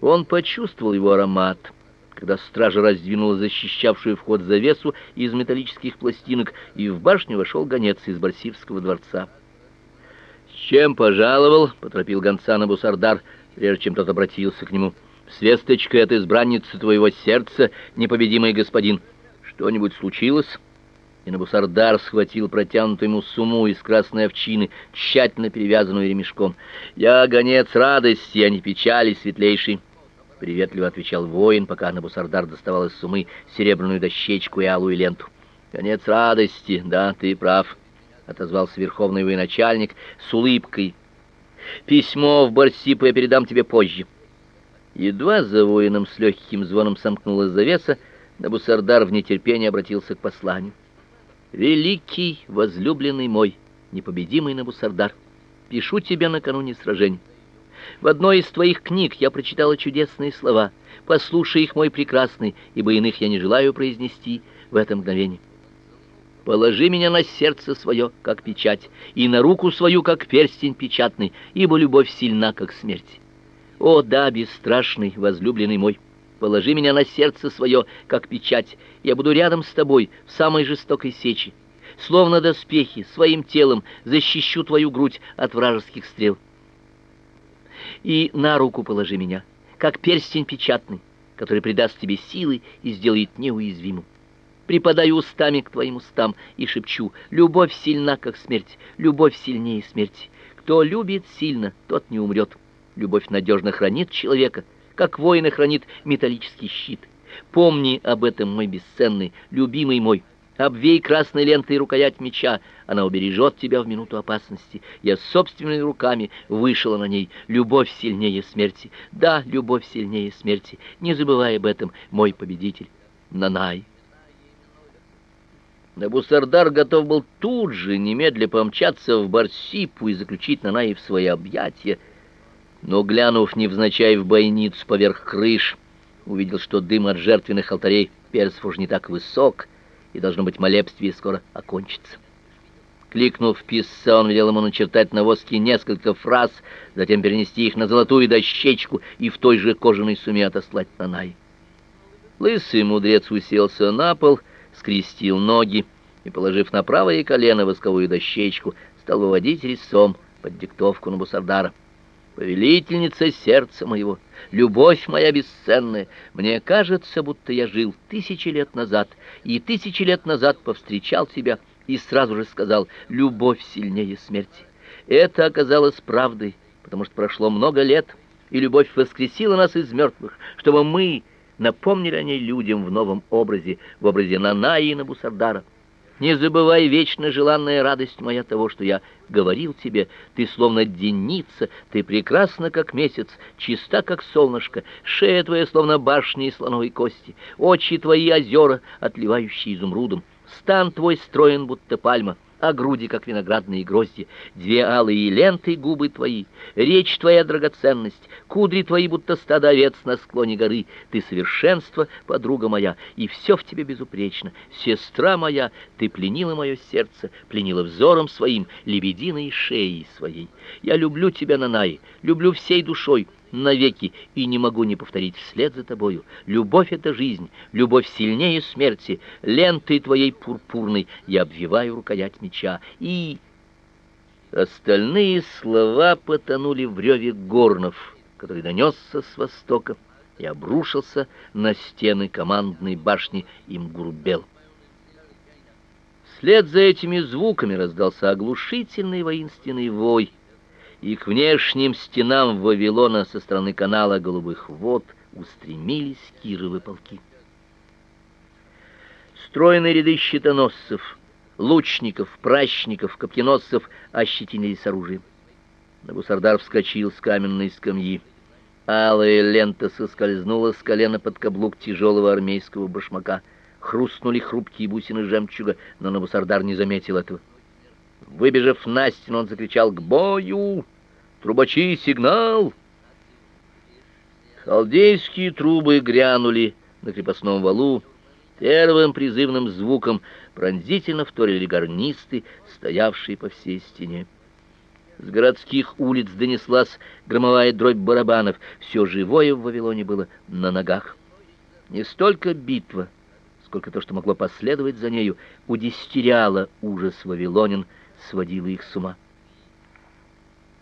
Он почувствовал его аромат, когда стража раздвинула защищавшую вход завесу из металлических пластинок, и в башню вошел гонец из Барсивского дворца. «С чем пожаловал?» — поторопил гонца на Бусардар, прежде чем тот обратился к нему. «Свесточка от избранницы твоего сердца, непобедимый господин. Что-нибудь случилось?» И Набусардар схватил протянутую ему сумму из красной овчины, тщательно перевязанную ремешком. «Я гонец радости, а не печали, светлейший!» Приветливо отвечал воин, пока Набусардар доставал из суммы серебряную дощечку и алую ленту. «Гонец радости, да, ты прав!» — отозвался верховный военачальник с улыбкой. «Письмо в Барсипу я передам тебе позже». Едва за воином с легким звоном сомкнулась завеса, Набусардар в нетерпении обратился к посланию. Великий, возлюбленный мой, непобедимый Набусардар, пишу тебе накануне сражения. В одной из твоих книг я прочитала чудесные слова. Послушай их, мой прекрасный, ибо иных я не желаю произнести в это мгновение. Положи меня на сердце свое, как печать, и на руку свою, как перстень печатный, ибо любовь сильна, как смерть. О, да, бесстрашный, возлюбленный мой, Положи меня на сердце свое, как печать. Я буду рядом с тобой в самой жестокой сече. Словно доспехи, своим телом защищу твою грудь от вражеских стрел. И на руку положи меня, как перстень печатный, который придаст тебе силы и сделает неуязвимым. Припадаю устами к твоим устам и шепчу: любовь сильна, как смерть, любовь сильнее смерти. Кто любит сильно, тот не умрет. Любовь надежно хранит человека как воин хранит металлический щит. Помни об этом, мой бесценный, любимый мой. Обвей красной лентой рукоять меча, она убережет тебя в минуту опасности. Я собственными руками вышла на ней. Любовь сильнее смерти. Да, любовь сильнее смерти. Не забывай об этом, мой победитель. Нанай. Набусардар готов был тут же немедля помчаться в Барсипу и заключить Нанай в свои объятия, но, глянув невзначай в бойницу поверх крыш, увидел, что дым от жертвенных алтарей перцев уж не так высок, и, должно быть, молебствие скоро окончится. Кликнув писца, он велел ему начертать на воске несколько фраз, затем перенести их на золотую дощечку и в той же кожаной суме отослать на Най. Лысый мудрец уселся на пол, скрестил ноги и, положив на правое колено восковую дощечку, стал выводить рисом под диктовку на Бусардара повелительница сердца моего, любовь моя бесценная, мне кажется, будто я жил тысячи лет назад, и тысячи лет назад повстречал тебя и сразу же сказал: любовь сильнее смерти. Это оказалось правдой, потому что прошло много лет, и любовь воскресила нас из мертвых, чтобы мы напомнили о ней людям в новом образе, в образе Нанаи и Набусардара. Не забывай вечно желанная радость моя того, что я говорил тебе. Ты словно денница, ты прекрасна, как месяц, чиста, как солнышко, шея твоя словно башня из слоновой кости, очи твои озера, отливающие изумрудом, стан твой строен, будто пальма а груди, как виноградные грозди, две алые ленты губы твои, речь твоя драгоценность, кудри твои, будто стадо овец на склоне горы, ты совершенство, подруга моя, и все в тебе безупречно, сестра моя, ты пленила мое сердце, пленила взором своим, лебединой шеей своей. Я люблю тебя, Нанай, люблю всей душой, навеки и не могу не повторить вслед за тобою. Любовь это жизнь, любовь сильнее смерти. Лентой твоей пурпурной я обвиваю рукоять меча. И остальные слова потонули в реве горнов, который донесся с востока и обрушился на стены командной башни Имгурбел. Вслед за этими звуками раздался оглушительный воинственный вой и к внешним стенам Вавилона со стороны канала Голубых вод устремились кировы полки. Стройные ряды щитоносцев, лучников, пращников, копьеносцев ощетинились оружием. Набусардар вскочил с каменной скамьи. Алая лента соскользнула с колена под каблук тяжелого армейского башмака. Хрустнули хрупкие бусины жемчуга, но Набусардар не заметил этого. Выбежав на стену, он закричал «К бою! Трубачи, сигнал!» Халдейские трубы грянули на крепостном валу. Первым призывным звуком пронзительно вторили гарнисты, стоявшие по всей стене. С городских улиц донеслась громовая дробь барабанов. Все живое в Вавилоне было на ногах. Не столько битва, сколько то, что могло последовать за нею, удестеряло ужас вавилонин, сводило их с ума.